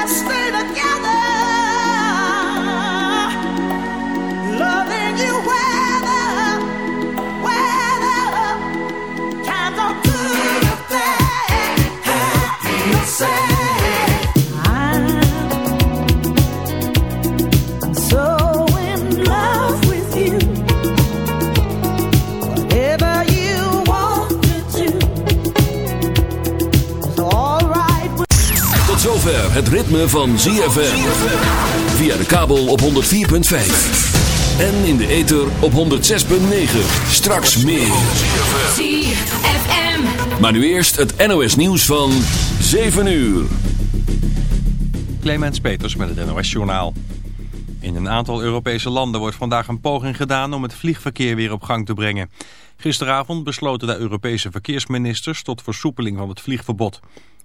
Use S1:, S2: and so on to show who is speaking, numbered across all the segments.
S1: last thing. Het ritme van ZFM. Via de kabel op 104.5. En in de ether op 106.9. Straks meer. ZFM. Maar nu eerst het NOS nieuws van 7 uur.
S2: Clemens Peters met het NOS Journaal. In een aantal Europese landen wordt vandaag een poging gedaan om het vliegverkeer weer op gang te brengen. Gisteravond besloten de Europese verkeersministers tot versoepeling van het vliegverbod.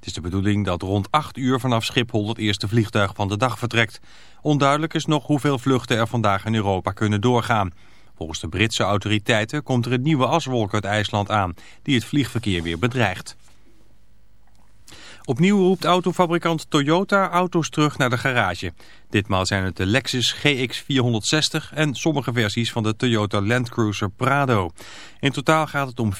S2: Het is de bedoeling dat rond 8 uur vanaf Schiphol het eerste vliegtuig van de dag vertrekt. Onduidelijk is nog hoeveel vluchten er vandaag in Europa kunnen doorgaan. Volgens de Britse autoriteiten komt er een nieuwe aswolk uit IJsland aan die het vliegverkeer weer bedreigt. Opnieuw roept autofabrikant Toyota auto's terug naar de garage. Ditmaal zijn het de Lexus GX460 en sommige versies van de Toyota Land Cruiser Prado. In totaal gaat het om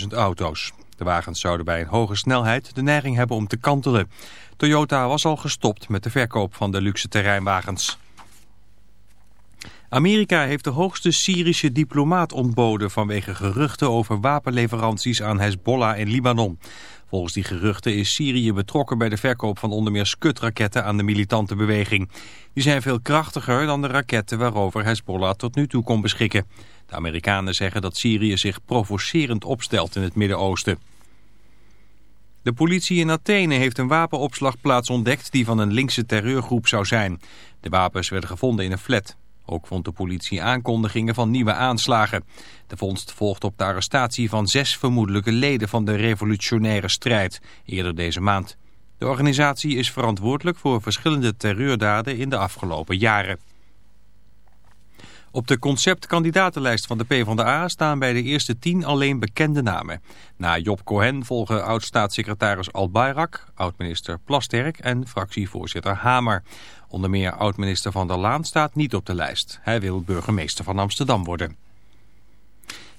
S2: 34.000 auto's. De wagens zouden bij een hoge snelheid de neiging hebben om te kantelen. Toyota was al gestopt met de verkoop van de luxe terreinwagens. Amerika heeft de hoogste Syrische diplomaat ontboden vanwege geruchten over wapenleveranties aan Hezbollah in Libanon. Volgens die geruchten is Syrië betrokken bij de verkoop van onder meer skutraketten aan de militante beweging. Die zijn veel krachtiger dan de raketten waarover Hezbollah tot nu toe kon beschikken. De Amerikanen zeggen dat Syrië zich provocerend opstelt in het Midden-Oosten. De politie in Athene heeft een wapenopslagplaats ontdekt die van een linkse terreurgroep zou zijn. De wapens werden gevonden in een flat. Ook vond de politie aankondigingen van nieuwe aanslagen. De vondst volgt op de arrestatie van zes vermoedelijke leden van de revolutionaire strijd eerder deze maand. De organisatie is verantwoordelijk voor verschillende terreurdaden in de afgelopen jaren. Op de conceptkandidatenlijst van de PvdA staan bij de eerste tien alleen bekende namen. Na Job Cohen volgen oud-staatssecretaris Al Bayrak, oud-minister Plasterk en fractievoorzitter Hamer. Onder meer oud-minister Van der Laan staat niet op de lijst. Hij wil burgemeester van Amsterdam worden.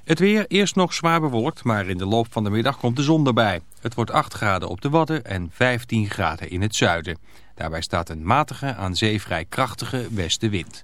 S2: Het weer eerst nog zwaar bewolkt, maar in de loop van de middag komt de zon erbij. Het wordt 8 graden op de Wadden en 15 graden in het zuiden. Daarbij staat een matige, aan zee vrij krachtige westenwind.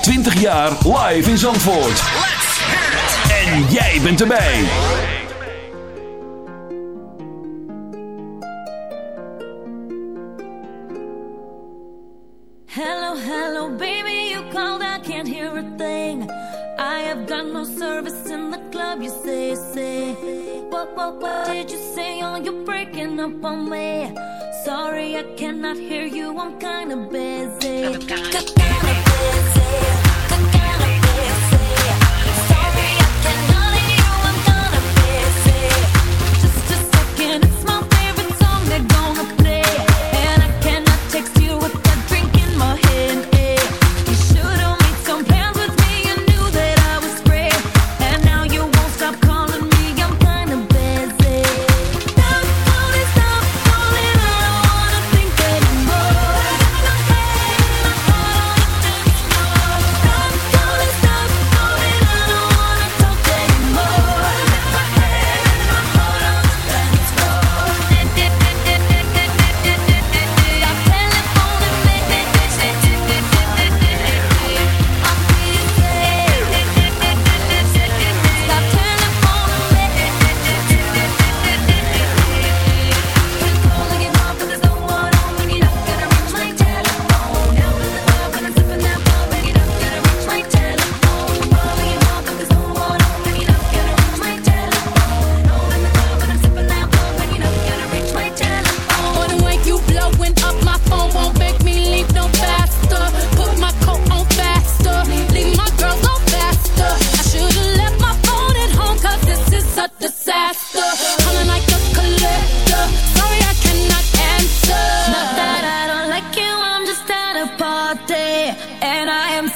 S1: 20 jaar live in Zandvoort.
S3: Let's hear it.
S1: En jij bent erbij.
S4: Hello, hello, baby, you called, I can't hear a thing. I have got no service in the club, you say, say. What, what, what did you say? Oh, you're breaking up on me. Sorry, I cannot hear you, I'm kinda busy. Kinda busy.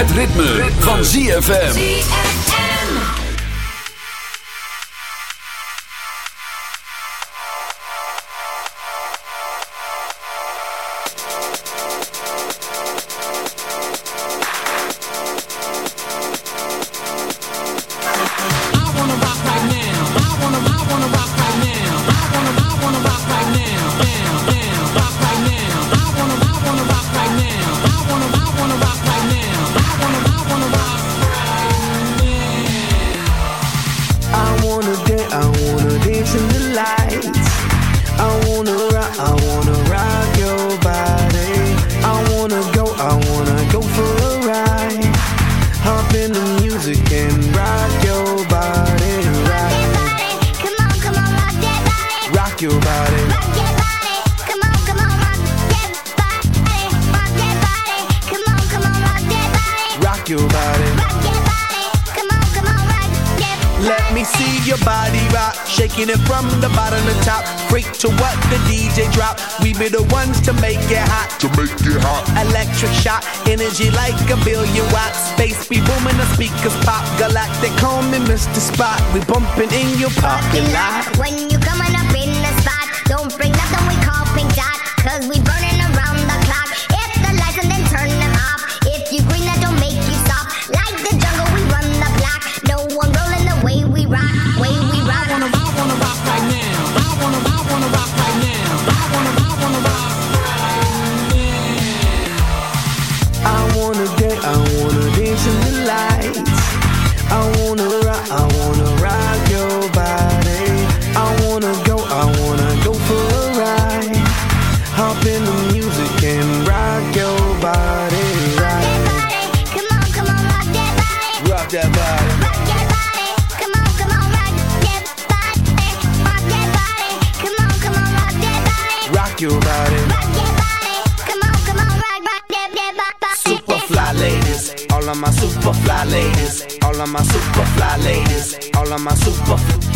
S1: ZFM.
S5: wanna rock right now.
S6: Ladies, all of my super,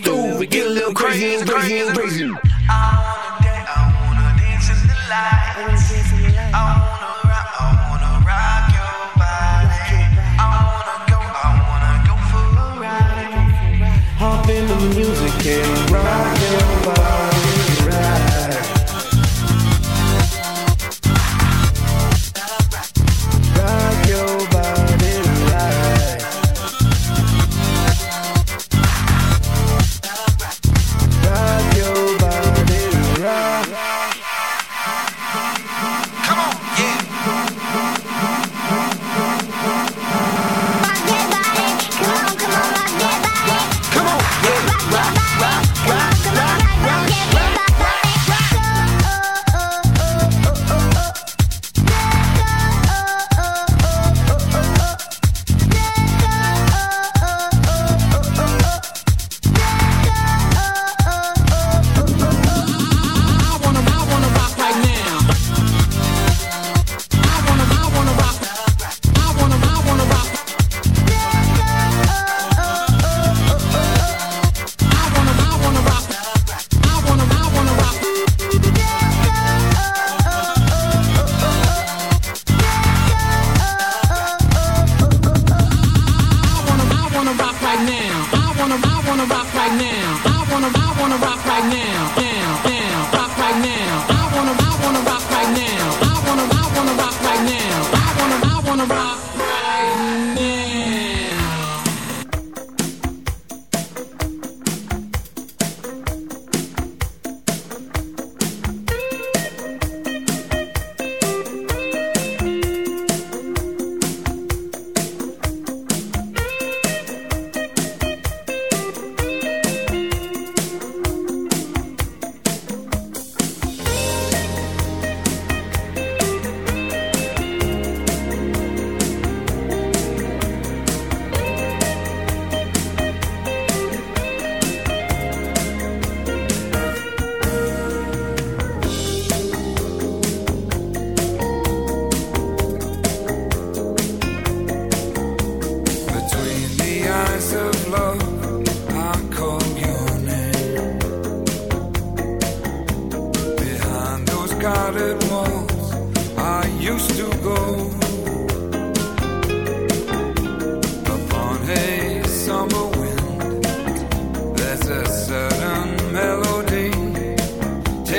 S6: stupid, get a little crazy, crazy, crazy.
S7: Dance, I wanna dance in the lights.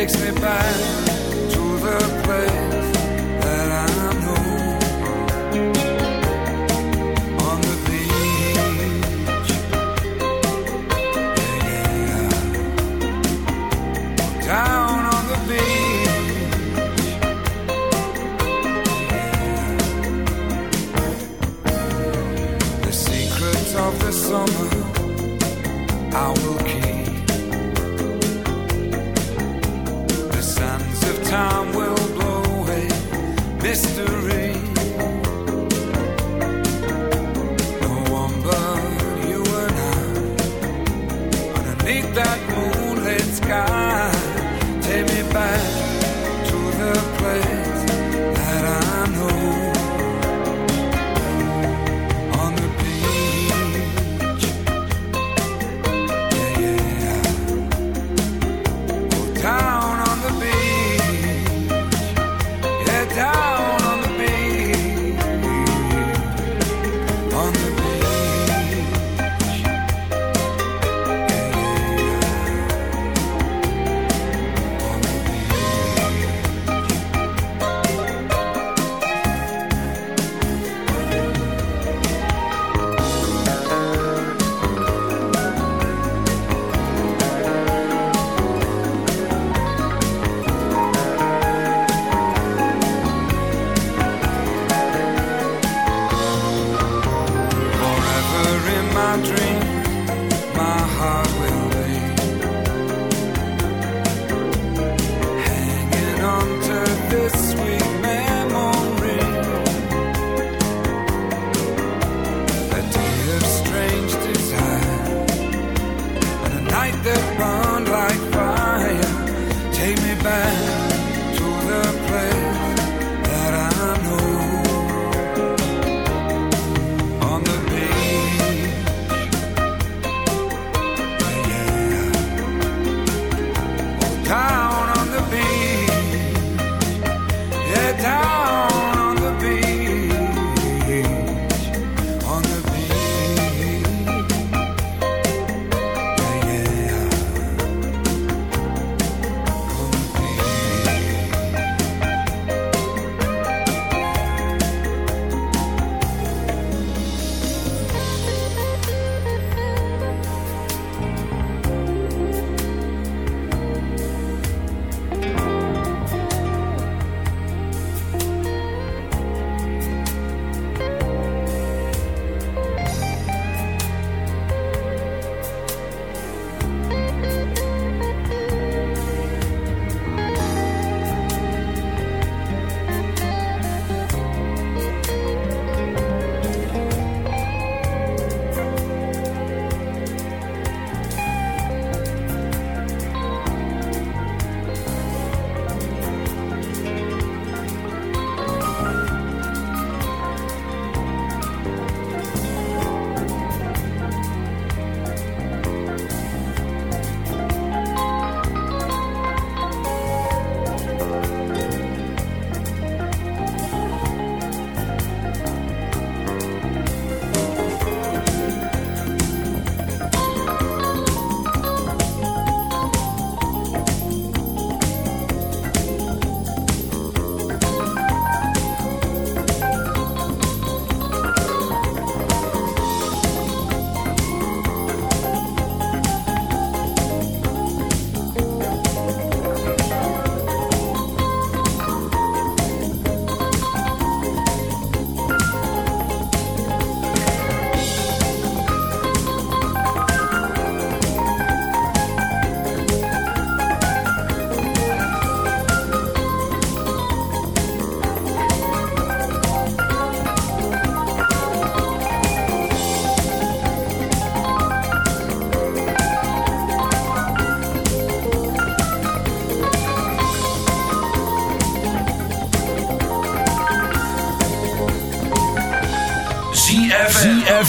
S8: Takes me back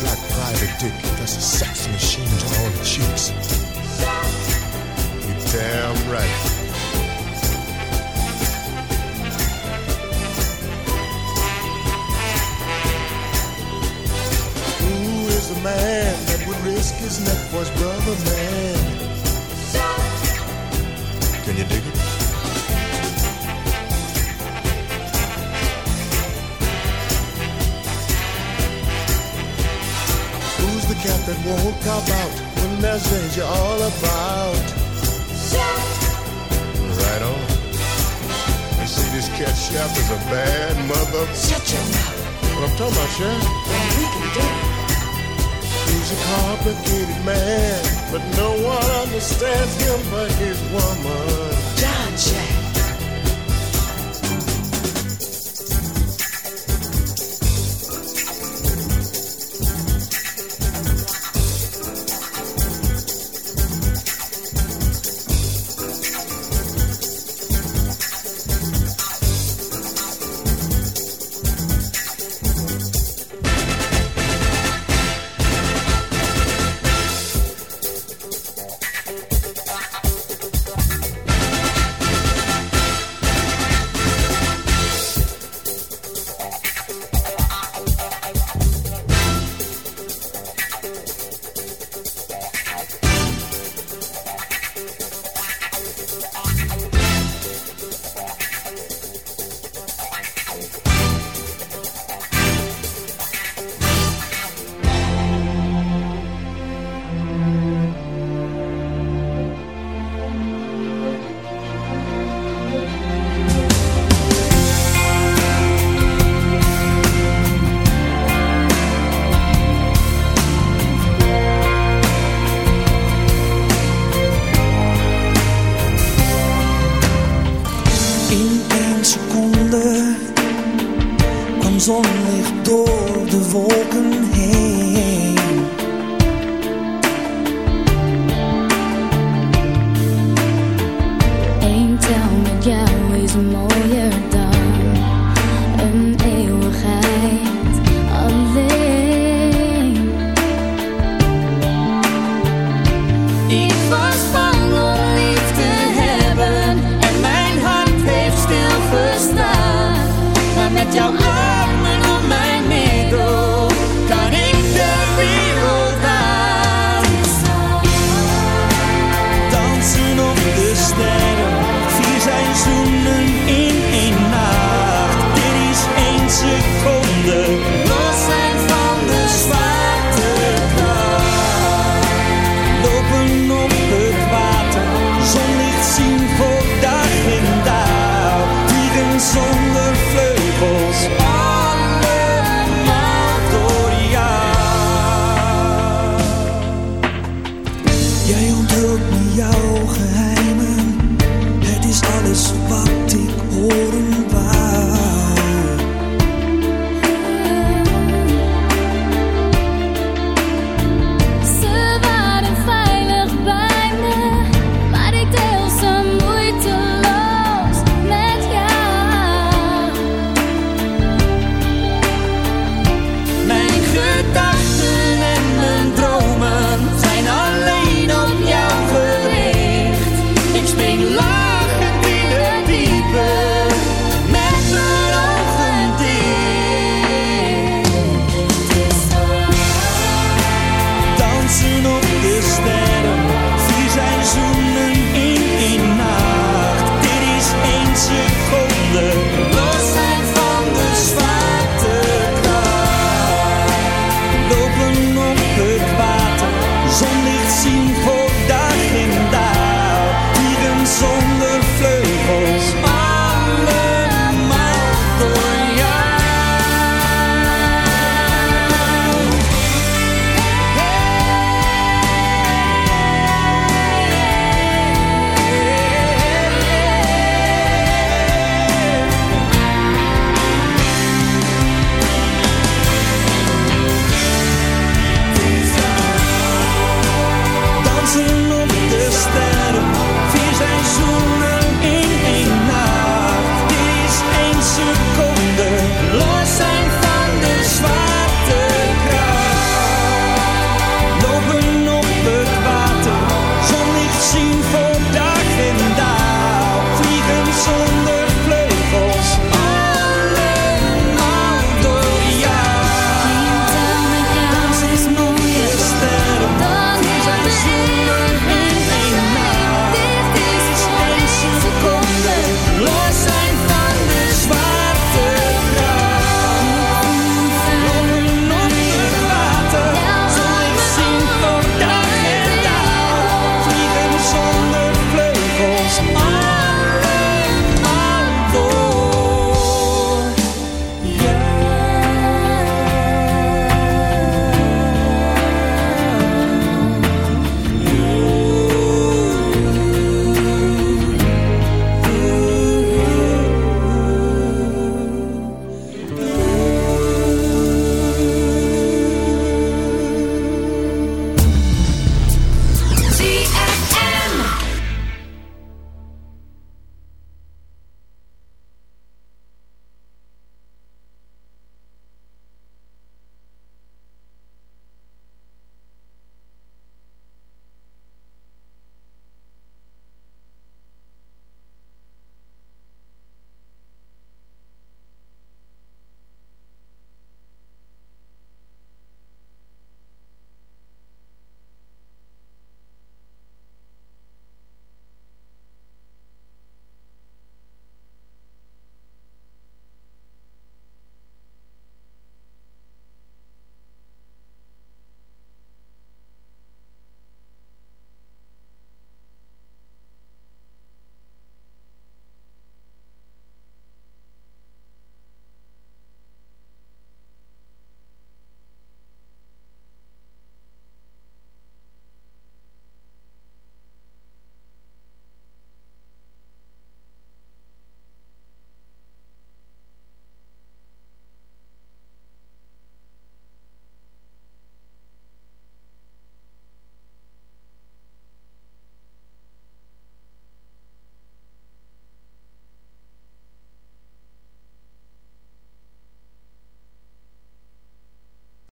S9: Black private dick that's a sex machine to all the chicks? You're damn right. Who is the man that would risk his neck for his brother, man? Can you dig it? Cat that won't cop out when there's danger all about? Right on. You see, this cat chef is a bad mother. Shut your mouth. What I'm talking about, Chef? We can do it. He's a complicated man, but no one understands him but his woman.